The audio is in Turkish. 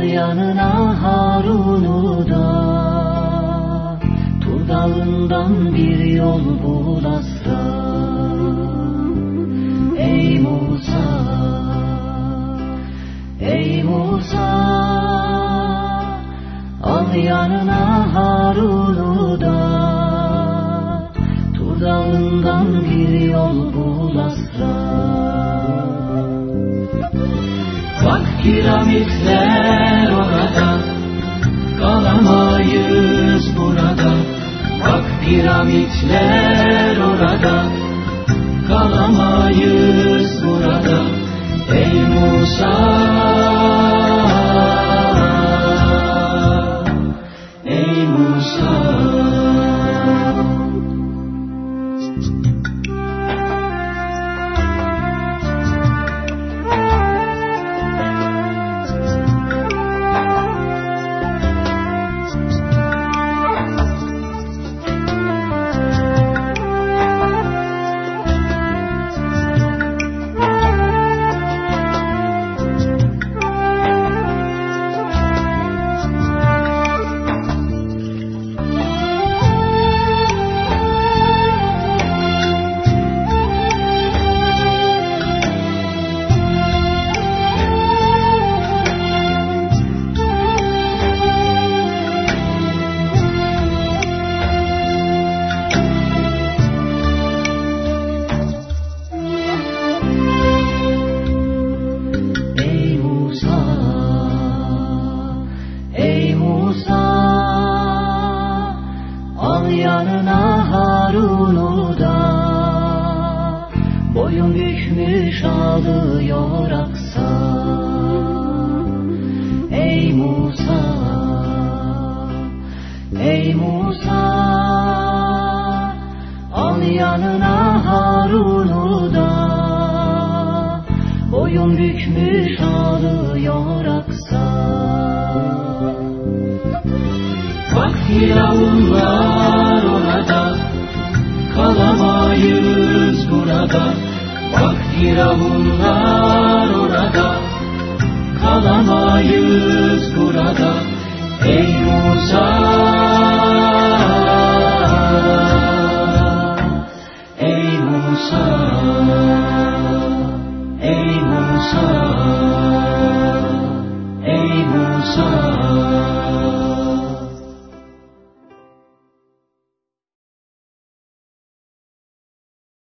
Al yanına Harun Uludağ. Turdalından bir yol bul Ey Musa Ey Musa. Al yanına Harun Uludağ. Turdalından bir yol bul piramitler orada Kalamayız burada. Bak piramitler orada Kalamayız burada. Ey Musa bükmüş ağlıyor aksa Ey Musa Ey Musa Al yanına Harun'u da. Boyun bükmüş ağlıyor aksa. Bak firavunlar orada Kalamayız burada. Bak Firavunlar orada Kalamayız burada. Ey Musa! Ey Musa! Ey Musa! Ey Musa!